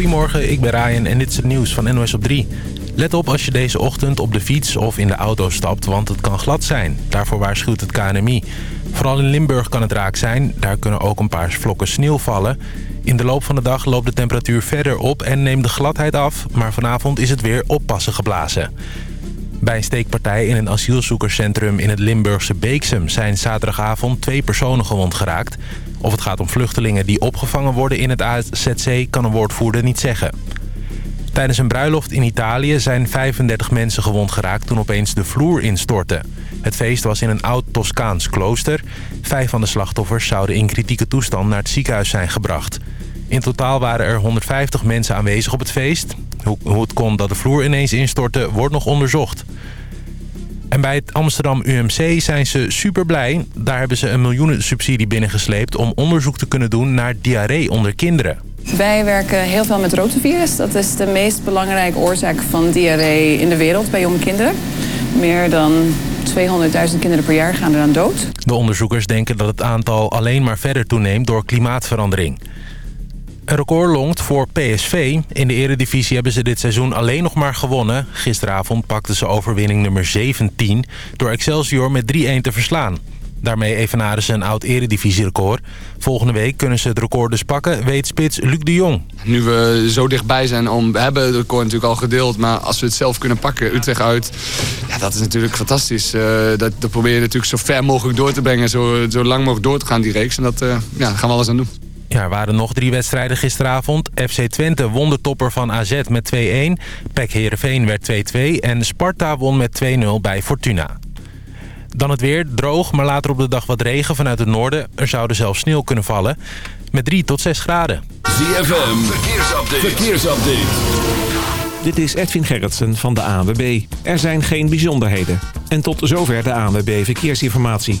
Goedemorgen, ik ben Ryan en dit is het nieuws van NOS op 3. Let op als je deze ochtend op de fiets of in de auto stapt, want het kan glad zijn. Daarvoor waarschuwt het KNMI. Vooral in Limburg kan het raak zijn. Daar kunnen ook een paar vlokken sneeuw vallen. In de loop van de dag loopt de temperatuur verder op en neemt de gladheid af. Maar vanavond is het weer oppassen geblazen. Bij een steekpartij in een asielzoekerscentrum in het Limburgse Beeksum... zijn zaterdagavond twee personen gewond geraakt. Of het gaat om vluchtelingen die opgevangen worden in het AZC... kan een woordvoerder niet zeggen. Tijdens een bruiloft in Italië zijn 35 mensen gewond geraakt... toen opeens de vloer instortte. Het feest was in een oud Toscaans klooster. Vijf van de slachtoffers zouden in kritieke toestand naar het ziekenhuis zijn gebracht. In totaal waren er 150 mensen aanwezig op het feest. Hoe, hoe het kon dat de vloer ineens instortte, wordt nog onderzocht. En bij het Amsterdam UMC zijn ze super blij. Daar hebben ze een miljoenensubsidie binnengesleept... om onderzoek te kunnen doen naar diarree onder kinderen. Wij werken heel veel met rotavirus. Dat is de meest belangrijke oorzaak van diarree in de wereld bij jonge kinderen. Meer dan 200.000 kinderen per jaar gaan eraan dood. De onderzoekers denken dat het aantal alleen maar verder toeneemt door klimaatverandering. Een record longt voor PSV. In de eredivisie hebben ze dit seizoen alleen nog maar gewonnen. Gisteravond pakten ze overwinning nummer 17... door Excelsior met 3-1 te verslaan. Daarmee evenaren ze een oud eredivisierecord. Volgende week kunnen ze het record dus pakken, weet spits Luc de Jong. Nu we zo dichtbij zijn om... We hebben het record natuurlijk al gedeeld, maar als we het zelf kunnen pakken, Utrecht uit... Ja, dat is natuurlijk fantastisch. Uh, dat, dat probeer je natuurlijk zo ver mogelijk door te brengen. Zo, zo lang mogelijk door te gaan, die reeks. En dat uh, ja, gaan we alles aan doen. Ja, er waren nog drie wedstrijden gisteravond. FC Twente won de topper van AZ met 2-1. PEC Heerenveen werd 2-2 en Sparta won met 2-0 bij Fortuna. Dan het weer, droog, maar later op de dag wat regen vanuit het noorden. Er zouden zelfs sneeuw kunnen vallen. Met 3 tot 6 graden. ZFM, verkeersupdate. verkeersupdate. Dit is Edwin Gerritsen van de ANWB. Er zijn geen bijzonderheden. En tot zover de ANWB Verkeersinformatie.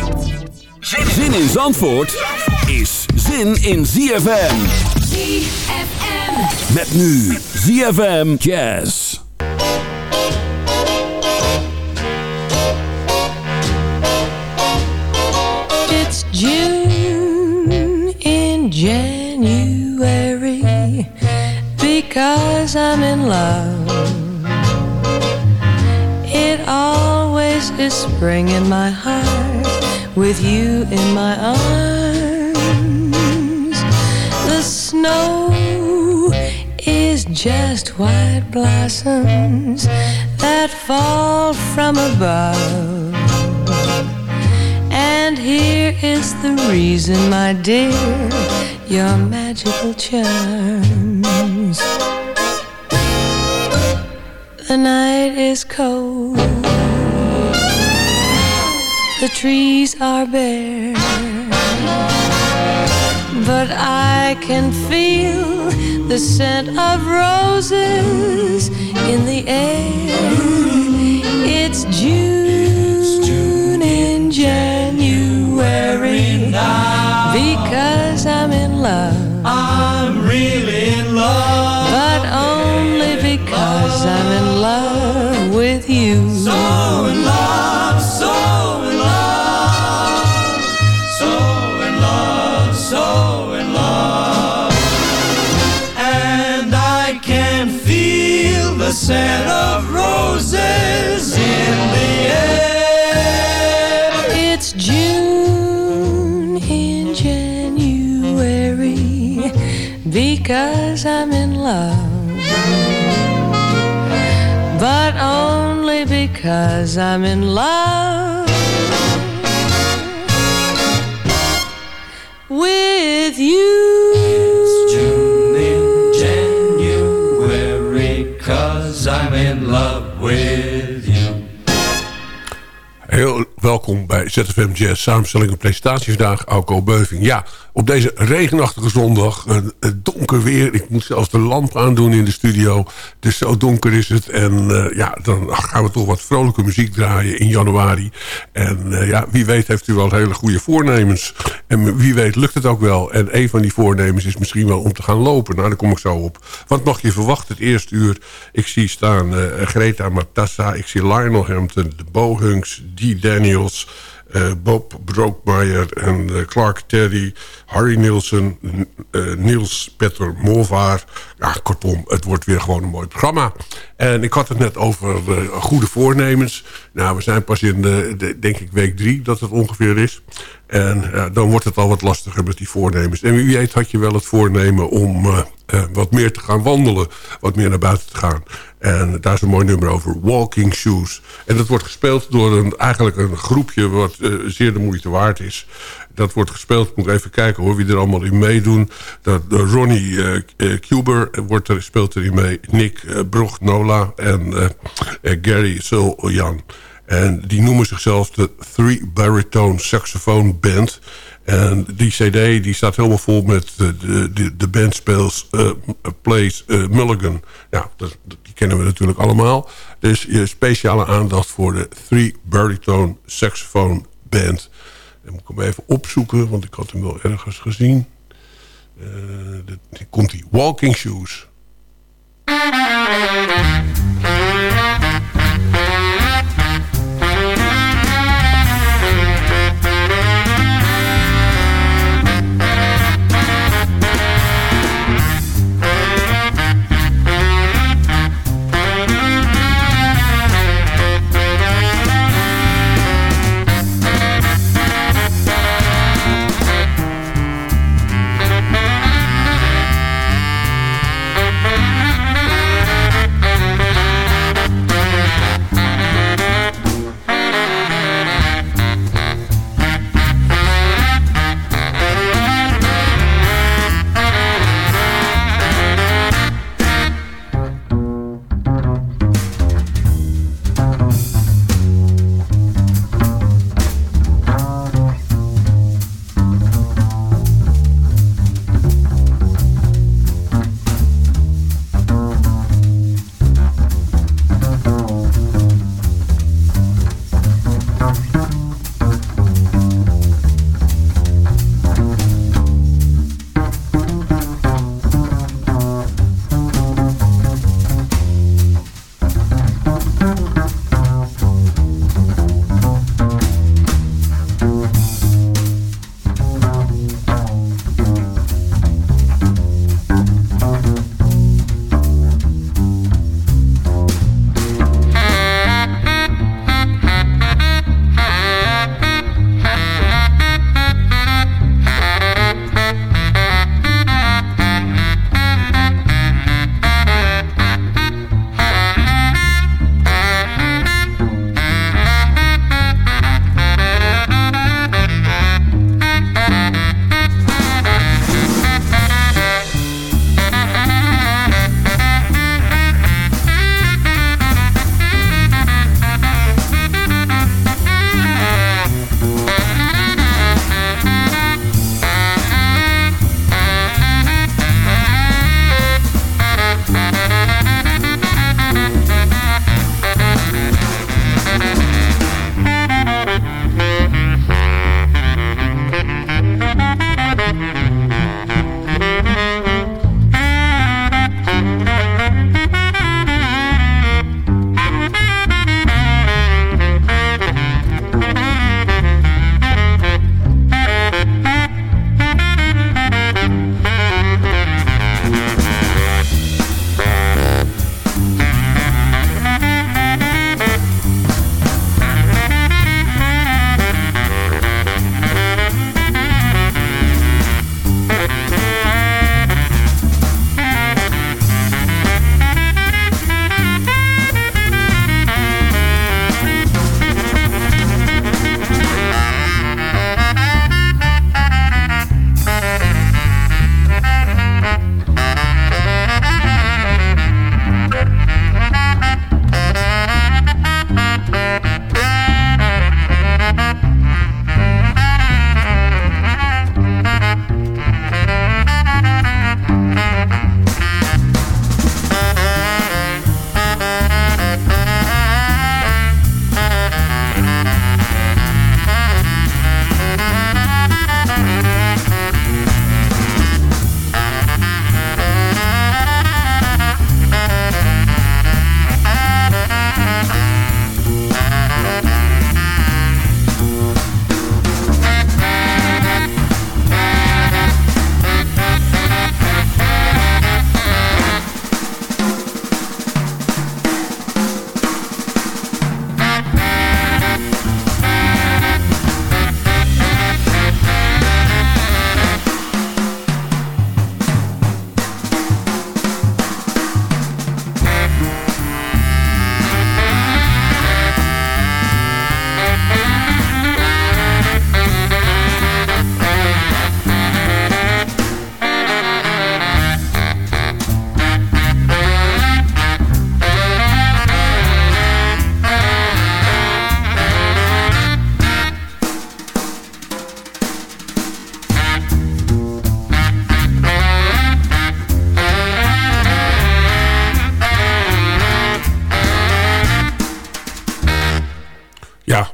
Zin in Zandvoort is zin in ZFM. ZFM. Met nu ZFM Jazz. It's June in January because I'm in love. It always is spring in my heart with you in my arms. The snow is just white blossoms that fall from above. And here is the reason, my dear, your magical charms. The night is cold the trees are bare. But I can feel the scent of roses in the air. It's June in January because I'm in love. I'm really in love. But only because I'm in love with you. So in love, so the scent of roses in the air. It's June in January because I'm in love. But only because I'm in love with you. Welkom bij ZFM Jazz, samenstelling en presentatie vandaag, Alco Beuving. Ja, op deze regenachtige zondag. een donker weer. Ik moet zelfs de lamp aandoen in de studio. Dus zo donker is het. En uh, ja, dan gaan we toch wat vrolijke muziek draaien in januari. En uh, ja, wie weet heeft u wel hele goede voornemens. En wie weet lukt het ook wel. En een van die voornemens is misschien wel om te gaan lopen. Nou, daar kom ik zo op. Wat mag je verwachten het eerste uur? Ik zie staan Greta Matassa. Ik zie Lionel Hampton, de Bohunks, D. Daniels... Uh, Bob Brookmeyer en uh, Clark Terry, Harry Nielsen, uh, Niels Petter Molvaar. Ja, kortom, het wordt weer gewoon een mooi programma. En ik had het net over goede voornemens. Nou, we zijn pas in, de, de, denk ik, week drie dat het ongeveer is. En dan wordt het al wat lastiger met die voornemens. En wie weet had je wel het voornemen om wat meer te gaan wandelen. Wat meer naar buiten te gaan. En daar is een mooi nummer over, Walking Shoes. En dat wordt gespeeld door een, eigenlijk een groepje wat uh, zeer de moeite waard is. Dat wordt gespeeld, ik moet even kijken hoor, wie er allemaal in meedoen. Dat, uh, Ronnie uh, Kuber wordt er, speelt erin mee. Nick uh, Brognola en Gary Sul-Jan. En die noemen zichzelf de Three Baritone Saxophone Band... En die cd die staat helemaal vol met de, de, de band speels, uh, plays uh, Mulligan. Ja, dat, die kennen we natuurlijk allemaal. Dus je speciale aandacht voor de Three Baritone Saxophone Band. Dan moet ik hem even opzoeken, want ik had hem wel ergens gezien. Uh, komt die Walking Shoes.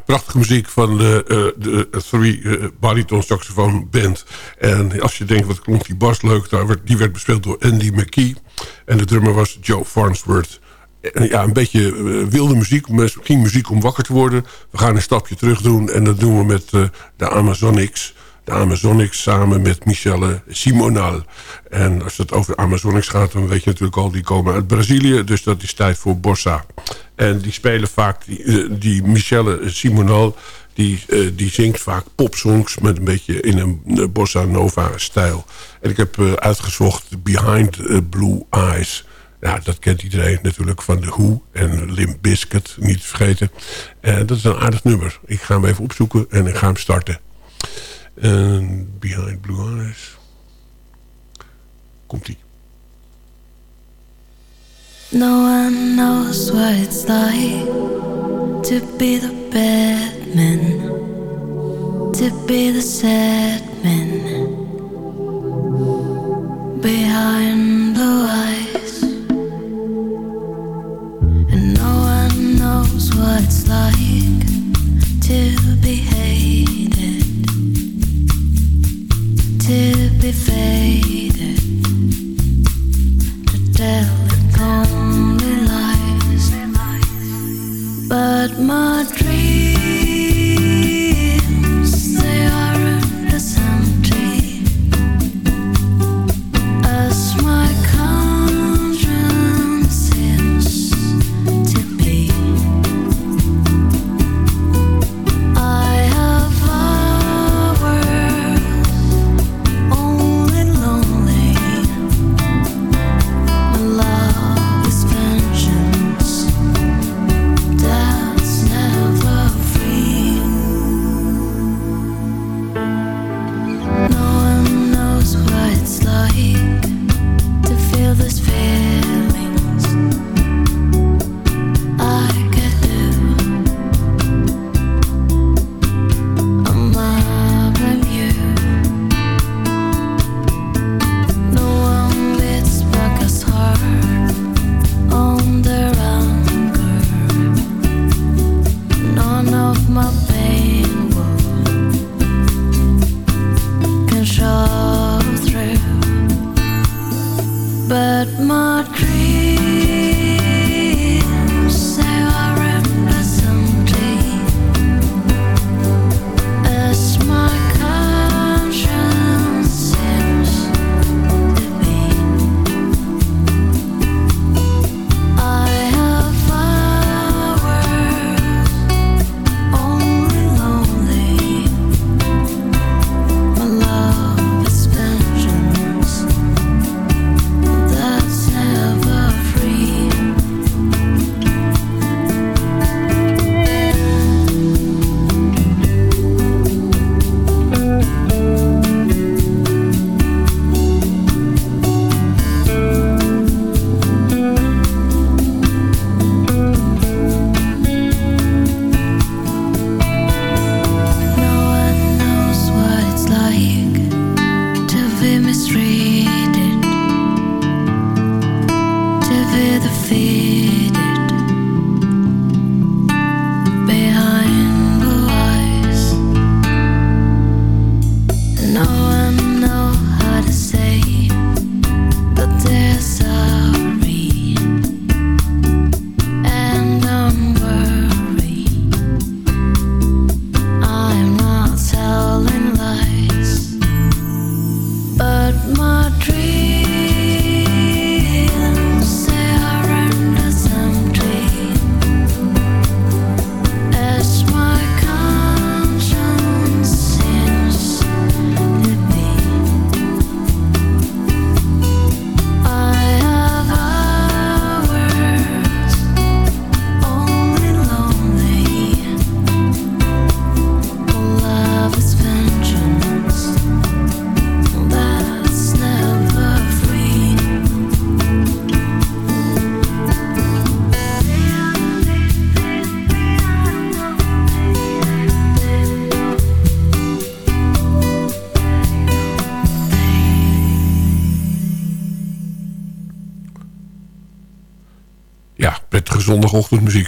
Prachtige muziek van de, uh, de Three uh, Bariton Saxophone Band. En als je denkt, wat klonk die bas leuk... Daar werd, die werd bespeeld door Andy McKee. En de drummer was Joe Farnsworth. En ja, een beetje wilde muziek. Misschien muziek om wakker te worden. We gaan een stapje terug doen. En dat doen we met de Amazonics Amazonics samen met Michelle Simonal. En als het over Amazonics gaat, dan weet je natuurlijk al... die komen uit Brazilië, dus dat is tijd voor bossa. En die spelen vaak, die, eh, Michelle Simonal... Die, uh, die zingt vaak popsongs met een beetje in een bossa nova stijl. En ik heb uitgezocht Behind Blue Eyes... Ja, dat kent iedereen natuurlijk van The Who en Limp Bizkit, niet te vergeten. En dat is een aardig nummer. Ik ga hem even opzoeken en ik ga hem starten. En Behind Blue Eyes. Komt-ie. No one knows what it's like to be the bad man, to be the sad man behind blue eyes. And no one knows what it's like to be faded, to tell only lies. But my dreams,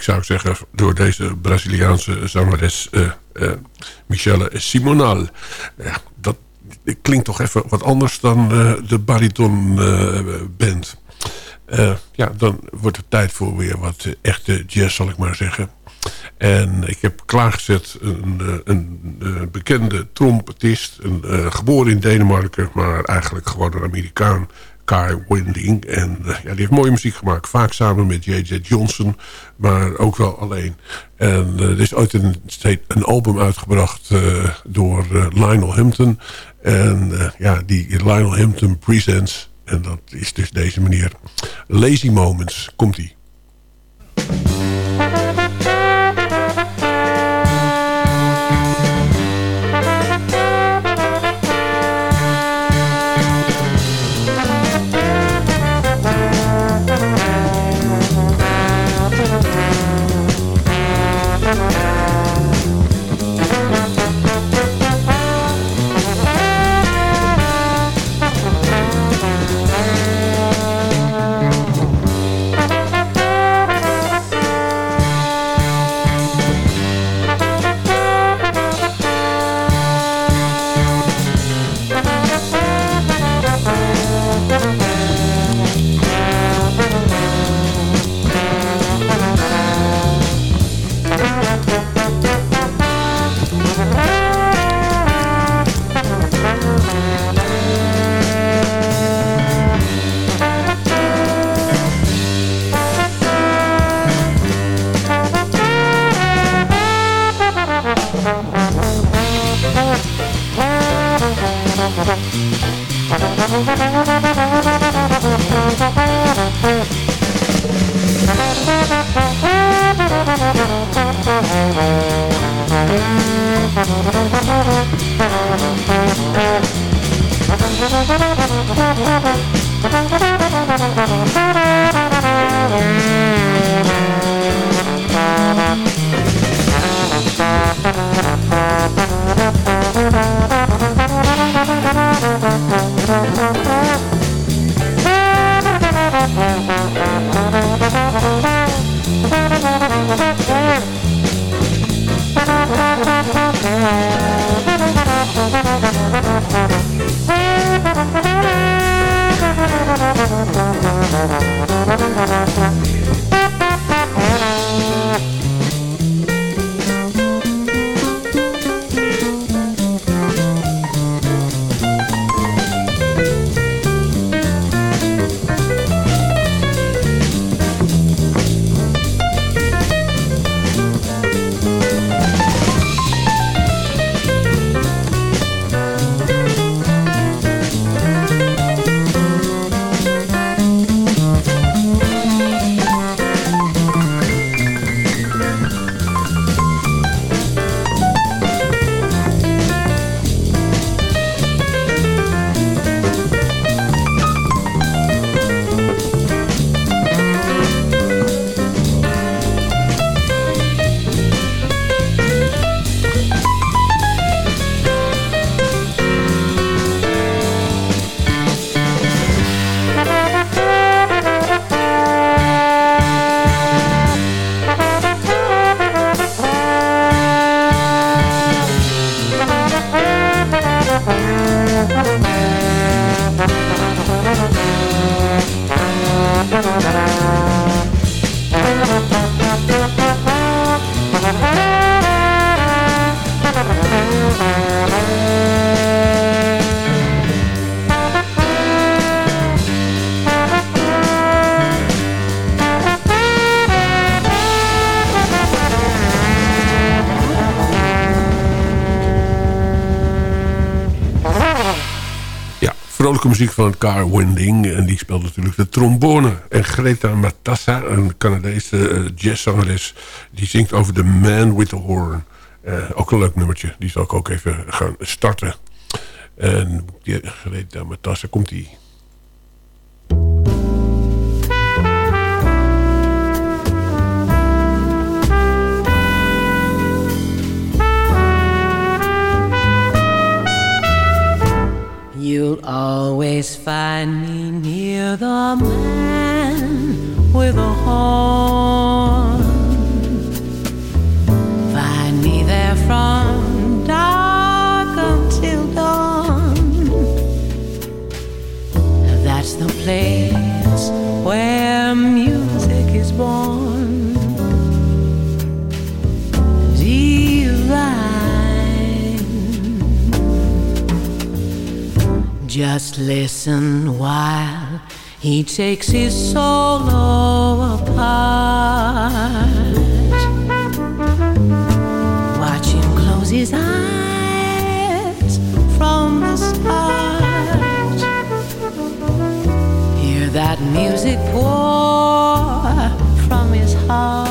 zou ik zeggen... door deze Braziliaanse zangeres uh, Michelle Simonal. Dat klinkt toch even wat anders dan uh, de bariton band. ja, dan wordt het tijd voor weer wat echte jazz, zal ik maar zeggen. En ik heb klaargezet een, een, een bekende trompetist. Een, geboren in Denemarken, maar eigenlijk gewoon een Amerikaan Kai Winding. En uh, ja, die heeft mooie muziek gemaakt. Vaak samen met J.J. Johnson. Maar ook wel alleen. En uh, er is ooit een, een album uitgebracht uh, door Lionel Hampton. En ja, die Lionel Hampton Presents. En dat is dus deze meneer. Lazy Moments. Komt-ie. Thank muziek van Car Winding. En die speelt natuurlijk de trombone. En Greta Matassa, een Canadese uh, jazzzangeres... die zingt over The Man with the Horn. Uh, ook een leuk nummertje. Die zal ik ook even gaan starten. En Greta Matassa, komt die. You'll always find me near the man with a horn. Find me there from dark until dawn. That's the place where Just listen while he takes his solo apart. Watch him close his eyes from the start. Hear that music pour from his heart.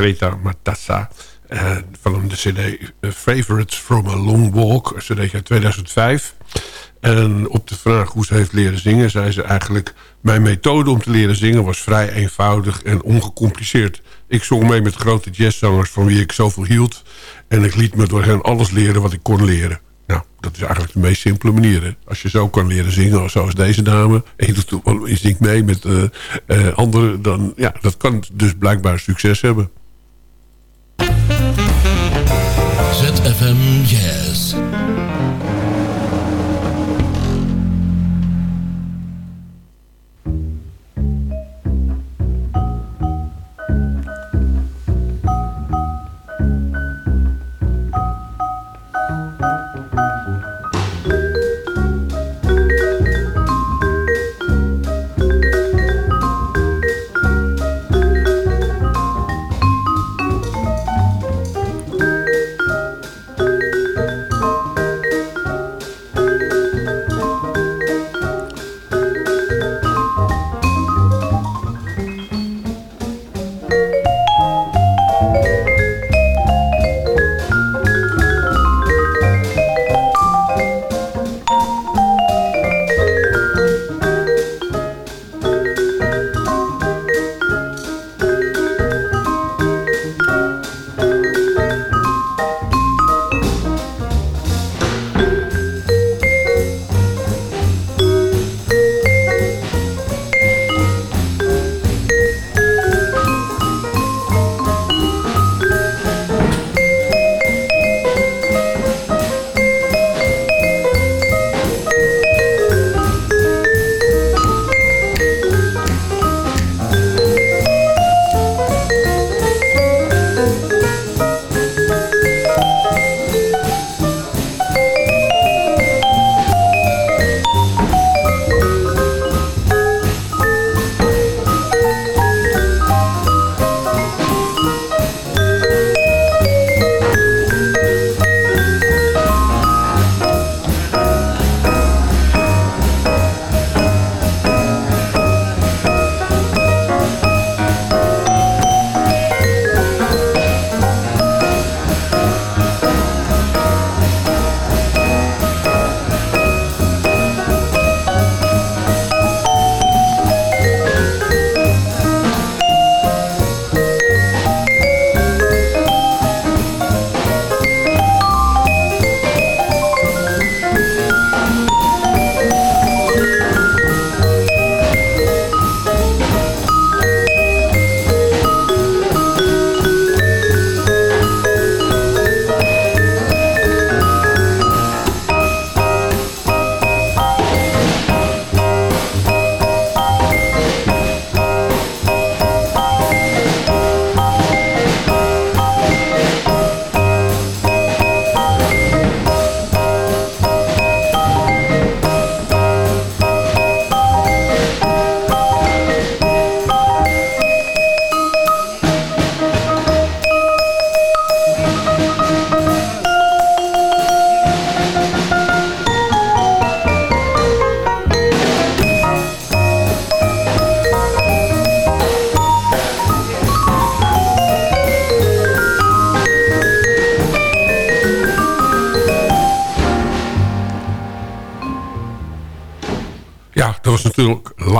Greta Matassa. eh, van de cd eh, Favorites from a Long Walk. Een cd uit 2005. En op de vraag hoe ze heeft leren zingen... zei ze eigenlijk... mijn methode om te leren zingen was vrij eenvoudig en ongecompliceerd. Ik zong mee met grote jazzzangers van wie ik zoveel hield... en ik liet me door hen alles leren wat ik kon leren. Nou, dat is eigenlijk de meest simpele manier. Hè? Als je zo kan leren zingen, zoals deze dame... en je doet je zingt mee met eh, anderen... dan ja, dat kan dus blijkbaar succes hebben. ZFM Jazz.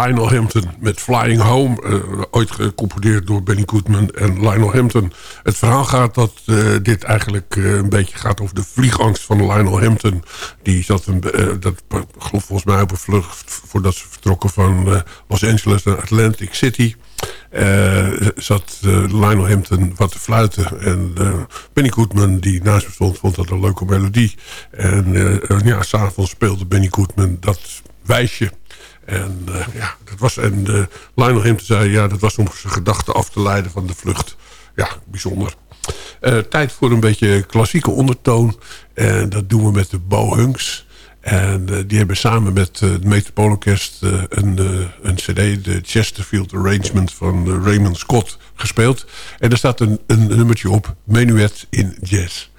Lionel Hampton met Flying Home. Uh, ooit gecomponeerd door Benny Goodman en Lionel Hampton. Het verhaal gaat dat uh, dit eigenlijk uh, een beetje gaat over de vliegangst van Lionel Hampton. Die zat een, dat geloof volgens mij op een vlucht voordat ze vertrokken van Los Angeles naar Atlantic City. zat Lionel Hampton wat te fluiten. En Benny Goodman, die naast me stond, vond dat een leuke melodie. En ja, s'avonds speelde Benny Goodman dat wijsje. En uh, ja, dat was. En uh, Lionel Hampton zei, ja, dat was om zijn gedachten af te leiden van de vlucht. Ja, bijzonder. Uh, tijd voor een beetje klassieke ondertoon. En dat doen we met de Bohunks. En die hebben samen met het Metropoolorkest een, een cd, de Chesterfield Arrangement van Raymond Scott, gespeeld. En daar staat een, een nummertje op, Menuet in Jazz.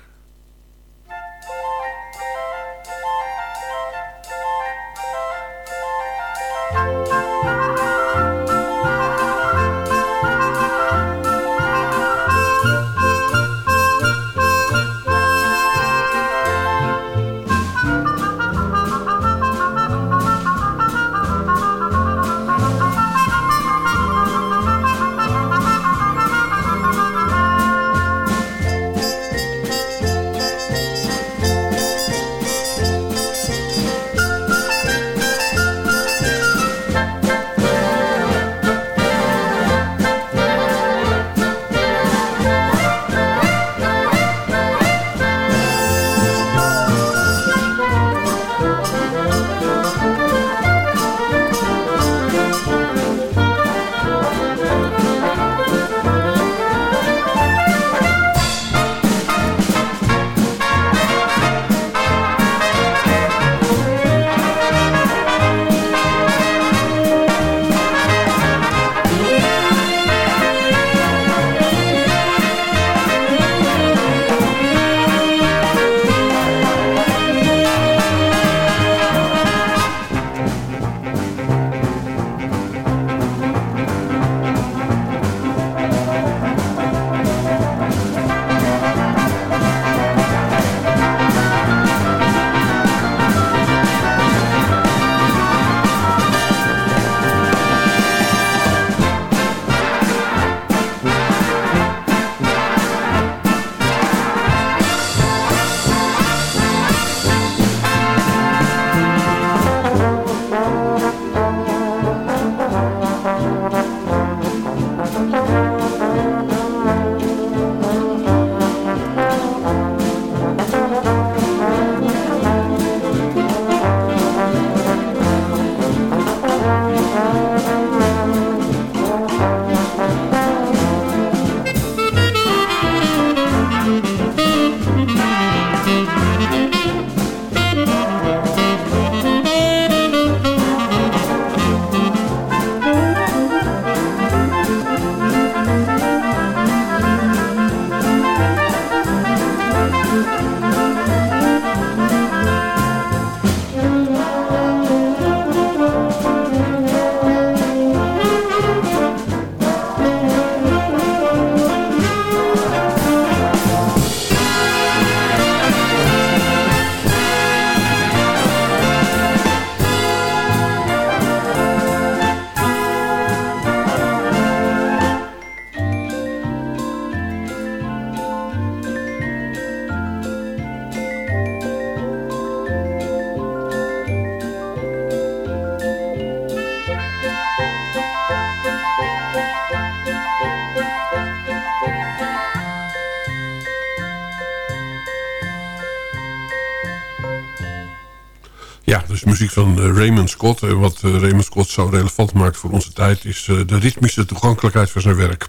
Muziek van uh, Raymond Scott. En wat uh, Raymond Scott zo relevant maakt voor onze tijd... is de ritmische toegankelijkheid van zijn werk.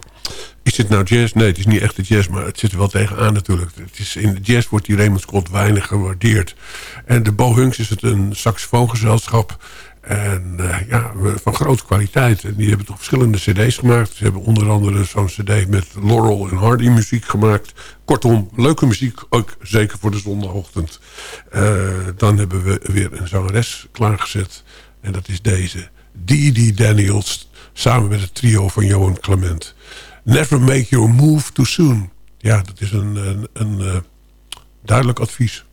Is dit nou jazz? Nee, het is niet echt de jazz, maar het zit er wel tegenaan natuurlijk. Het is, in de jazz wordt die Raymond Scott weinig gewaardeerd. En de Bohunks is het een saxofoongezelschap... En uh, ja, van grote kwaliteit. En die hebben toch verschillende cd's gemaakt. Ze hebben onder andere zo'n cd met Laurel en Hardy muziek gemaakt. Kortom, leuke muziek, ook zeker voor de zondagochtend. Uh, dan hebben we weer een zangeres klaargezet. En dat is deze, Dee Daniels, samen met het trio van Johan Clement. Never make your move too soon. Ja, dat is een, een, uh, duidelijk advies.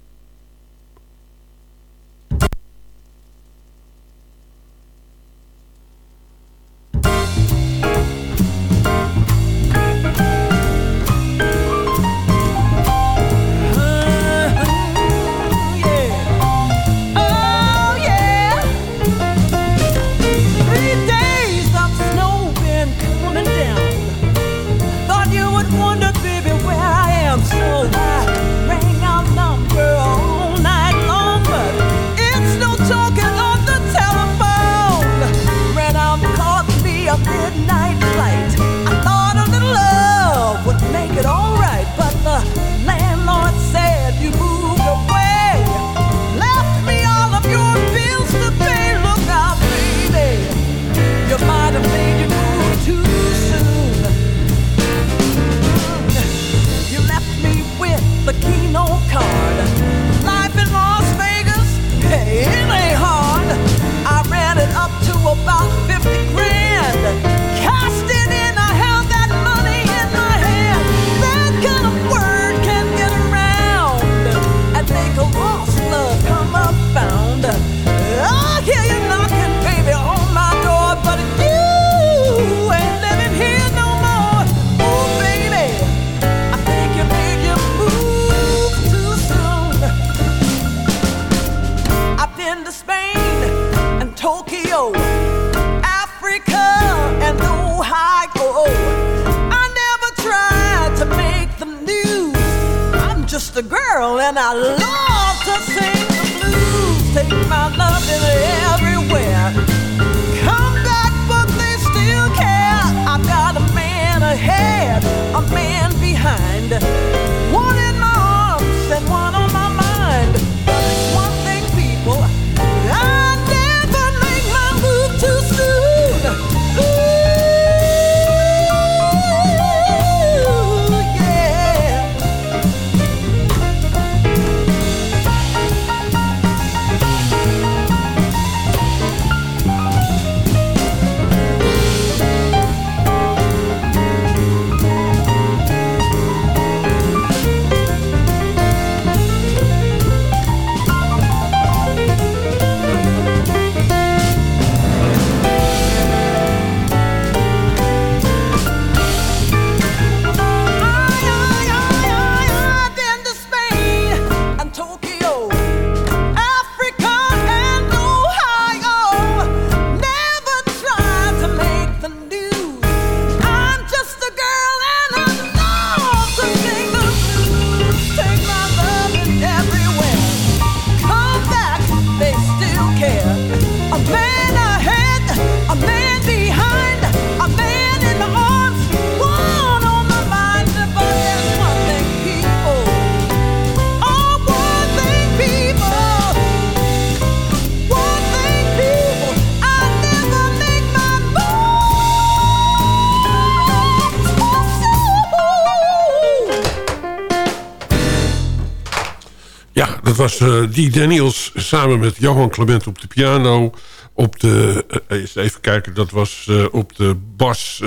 Was eh Dee Daniels samen met Johan Clement op de piano. Op de, eh, eens even kijken, dat was eh, op de bas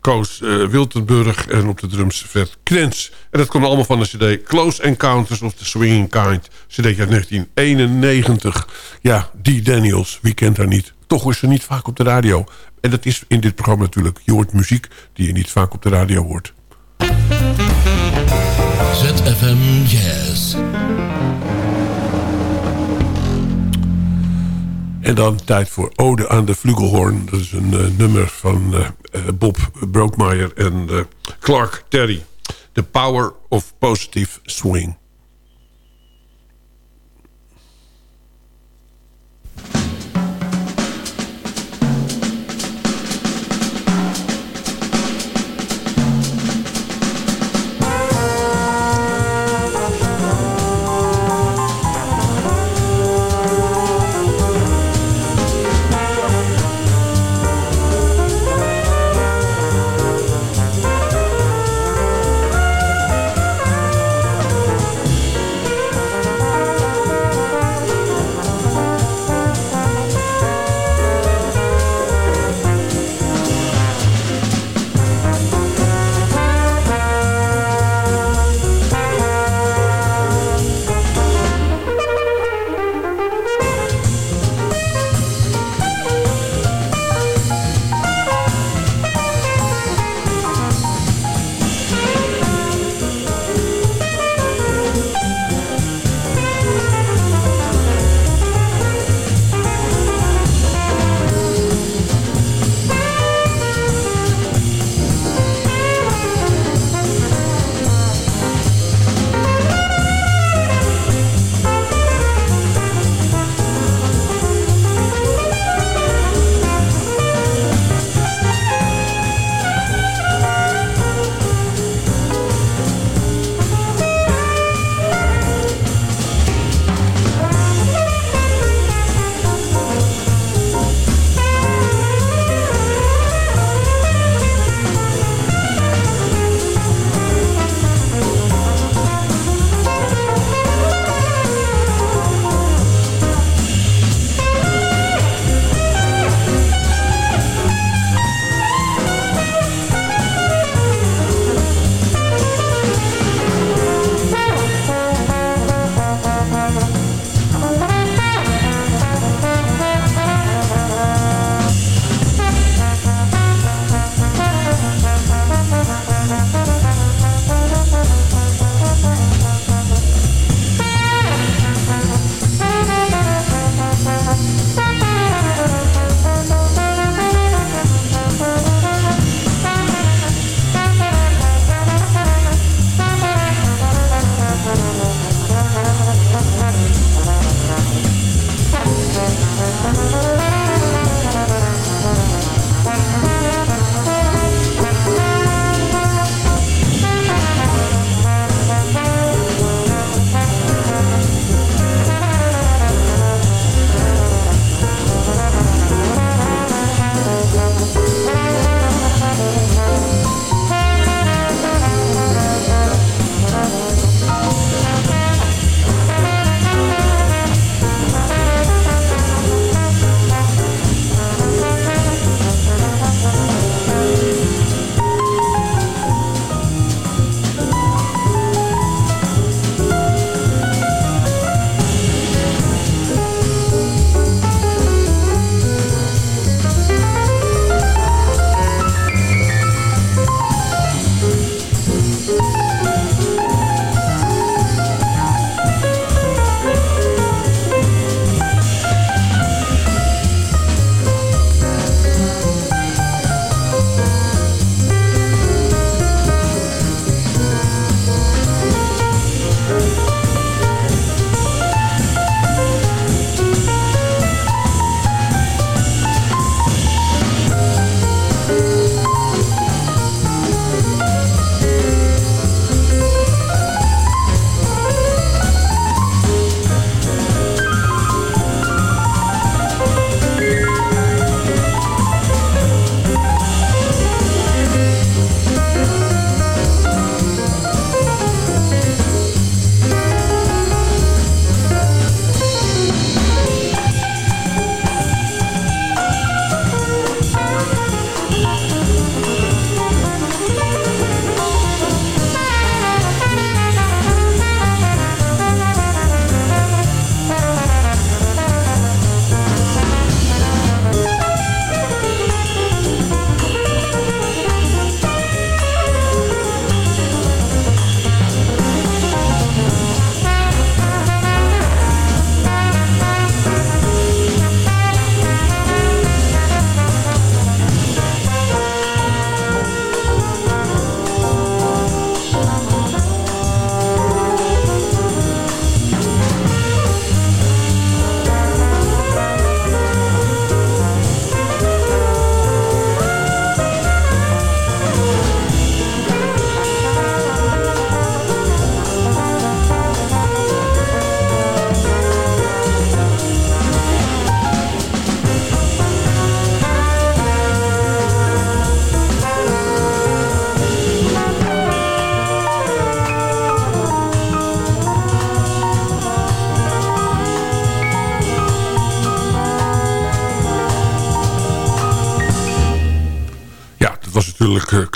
Koos Wiltenburg en op de drums Vet Krens. En dat kwam allemaal van de cd Close Encounters of the Swinging Kind. cd uit 1991. Ja, Dee Daniels, wie kent haar niet? Toch is ze niet vaak op de radio. En dat is in dit programma natuurlijk. Je hoort muziek die je niet vaak op de radio hoort. ZFM Jazz. En dan tijd voor Ode aan de Flugelhorn. Dat is een eh, nummer van eh, Bob Brookmeyer en Clark Terry. The Power of Positive Swing.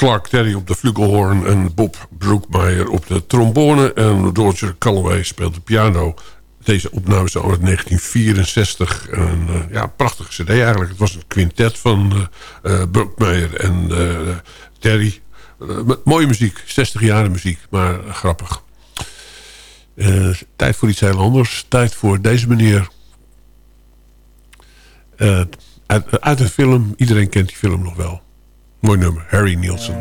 Clark Terry op de flugelhorn... en Bob Broekmeyer op de trombone. En Roger Calloway speelt de piano. Deze opname is uit 1964. En, eh, ja, prachtige cd eigenlijk. Het was een quintet van uh, en Terry. Mooie muziek, 60 jaren muziek, maar grappig. Tijd voor iets heel anders. Tijd voor deze meneer. Uit een film, iedereen kent die film nog wel. Mooi nummer, Harry Nielsen.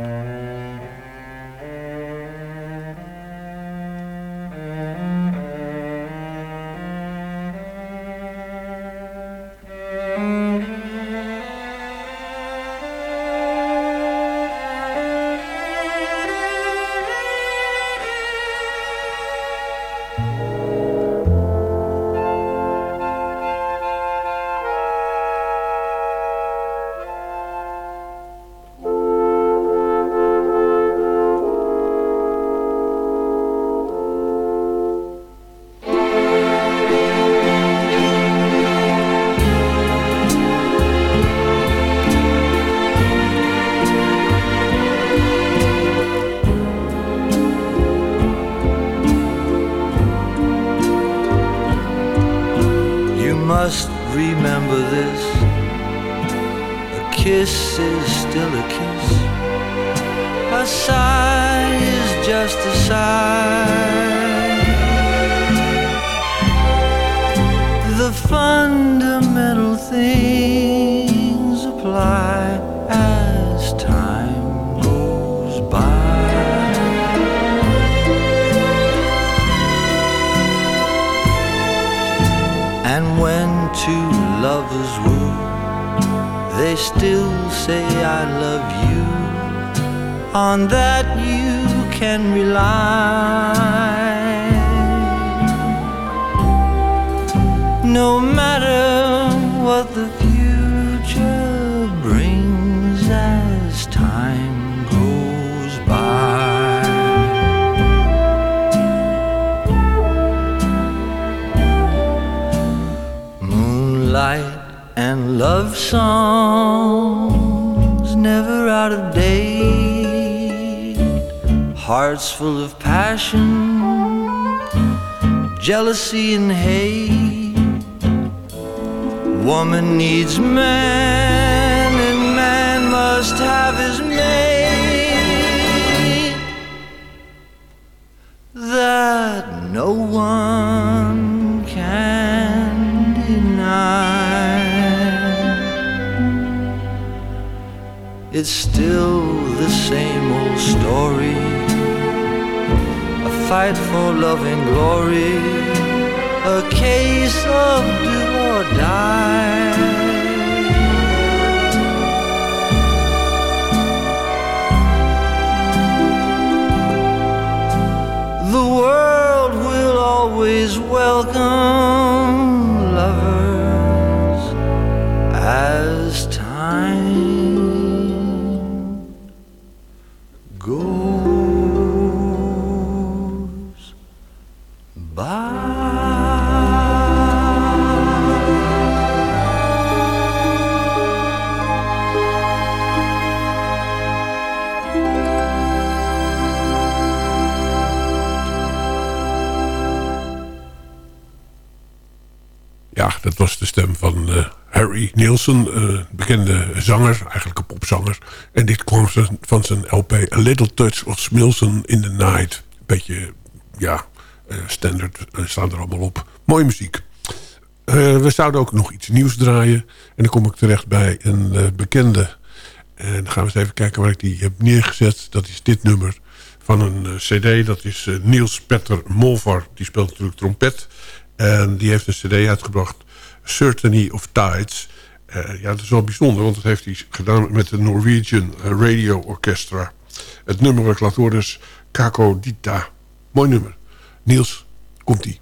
Out of date. Hearts full of passion, jealousy and hate. Woman needs man, and man must have his mate. That no one It's still the same old story. A fight for love and glory. A case of do or die. The world will always welcome Harry Nielsen, eh, bekende zanger, eigenlijk een popzanger. En dit kwam van- zijn LP A Little Touch of Smilson in the Night. Beetje, ja, eh, standaard eh, staan er allemaal op. Mooie muziek. We zouden ook nog iets nieuws draaien. En dan kom ik terecht bij een bekende. En dan gaan we eens even kijken waar ik die heb neergezet. Dat is dit nummer van een cd. Dat is Niels Petter Molvar. Die speelt natuurlijk trompet. En die heeft een cd uitgebracht. Certainty of Tides. Eh, ja, dat is wel bijzonder. Want dat heeft hij gedaan met de Norwegian Radio Orchestra. Het nummer wat ik laat is Kako Dita. Mooi nummer. Niels, komt-ie.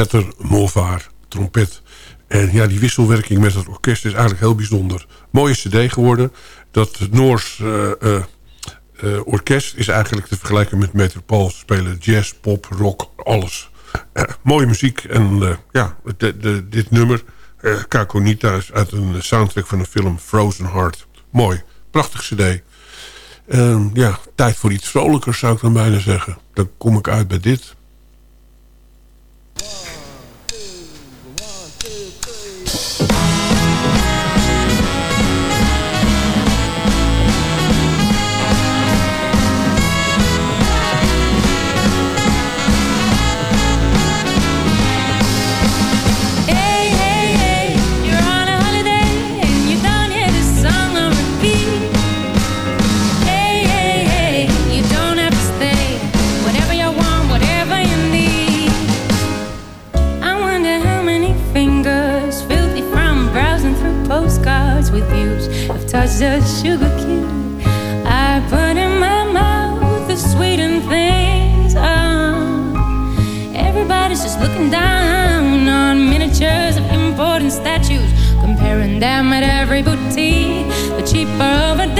Petter Molvaar, trompet. En ja, die wisselwerking met het orkest is eigenlijk heel bijzonder. Mooie cd geworden. Dat Noors eh, eh, eh, orkest is eigenlijk te vergelijken met Metropool. Spelen jazz, pop, rock, alles. Mooie muziek. En ja, de, de, dit nummer, uh, Kakonita, is uit een soundtrack van een film Frozen Heart. Mooi, prachtig cd. Ehm, ja, tijd voor iets vrolijkers zou ik dan bijna zeggen. Dan kom ik uit bij dit. two, three. A sugar cube. I put in my mouth the sweetened things. Oh. Everybody's just looking down on miniatures of important statues, comparing them at every boutique. The cheaper over there,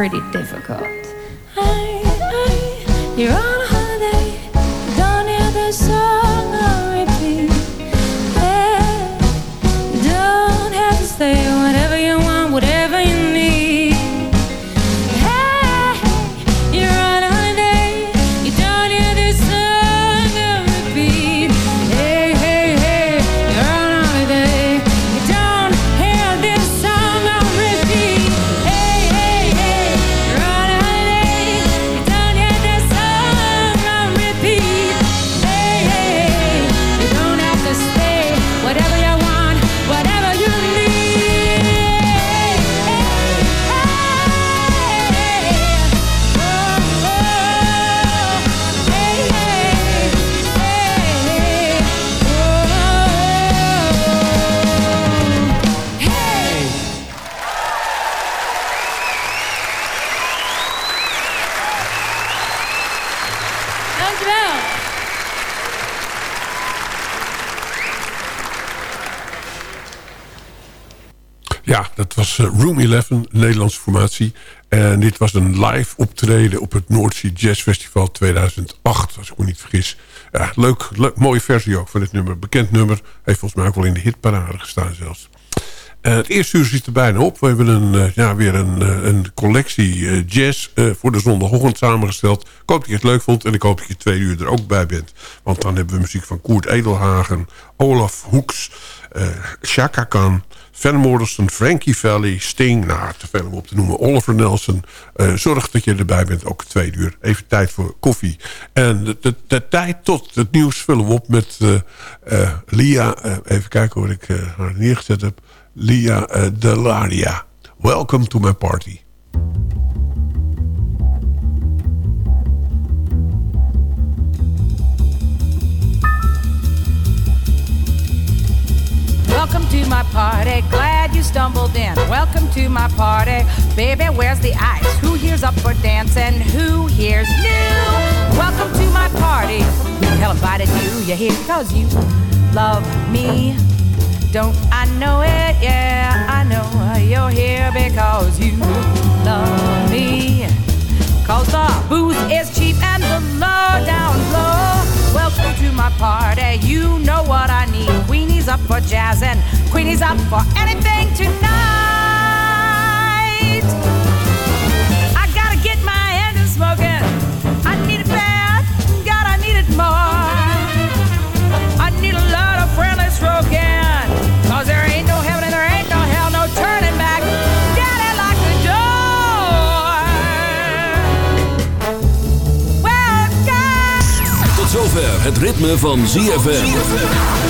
pretty difficult. Room 11, een Nederlandse formatie. En dit was een live optreden op het Noordzee Jazz Festival 2008, als ik me niet vergis. Ja, leuk, leuk, mooie versie ook van dit nummer. Bekend nummer, heeft volgens mij ook wel in de hitparade gestaan zelfs. Het eerste uur zit er bijna op. We hebben een, eh, ja, weer een, eh, een collectie eh, jazz voor de zondagochtend samengesteld. Ik hoop dat je het leuk vond en ik hoop dat je twee uur er ook bij bent. Want dan hebben we muziek van Koert Edelhagen, Olaf Hoeks, Chaka Khan... Van Frankie Valli, Sting... nou, te veel om op te noemen, Oliver Nelson. Eh, zorg dat je erbij bent, ook twee uur. Even tijd voor koffie. En de, de, de tijd tot het nieuws vullen we op met eh, eh, Lia... even kijken hoe ik haar neergezet heb... Lia Delaria. Welcome to my party. Welcome to my party. Glad you stumbled in. Welcome to my party. Baby, where's the ice? Who here's up for dancing? Who here's new? Welcome to my party. Who the hell invited you? You're here because you love me. Don't I know it? Yeah, I know you're here because you love me. Cause the booze is cheap and the low down low. Welcome to my party. You know what I need. Queenie's up for jazz and Queenie's up for anything tonight. I gotta get my engine smoking. I need it bad. God, I need it more. I need a lot of friendly stroking. Cause there ain't no heaven and there ain't no hell, no turning back. Daddy lock the door. Well, God. Tot zover het ritme van ZFM.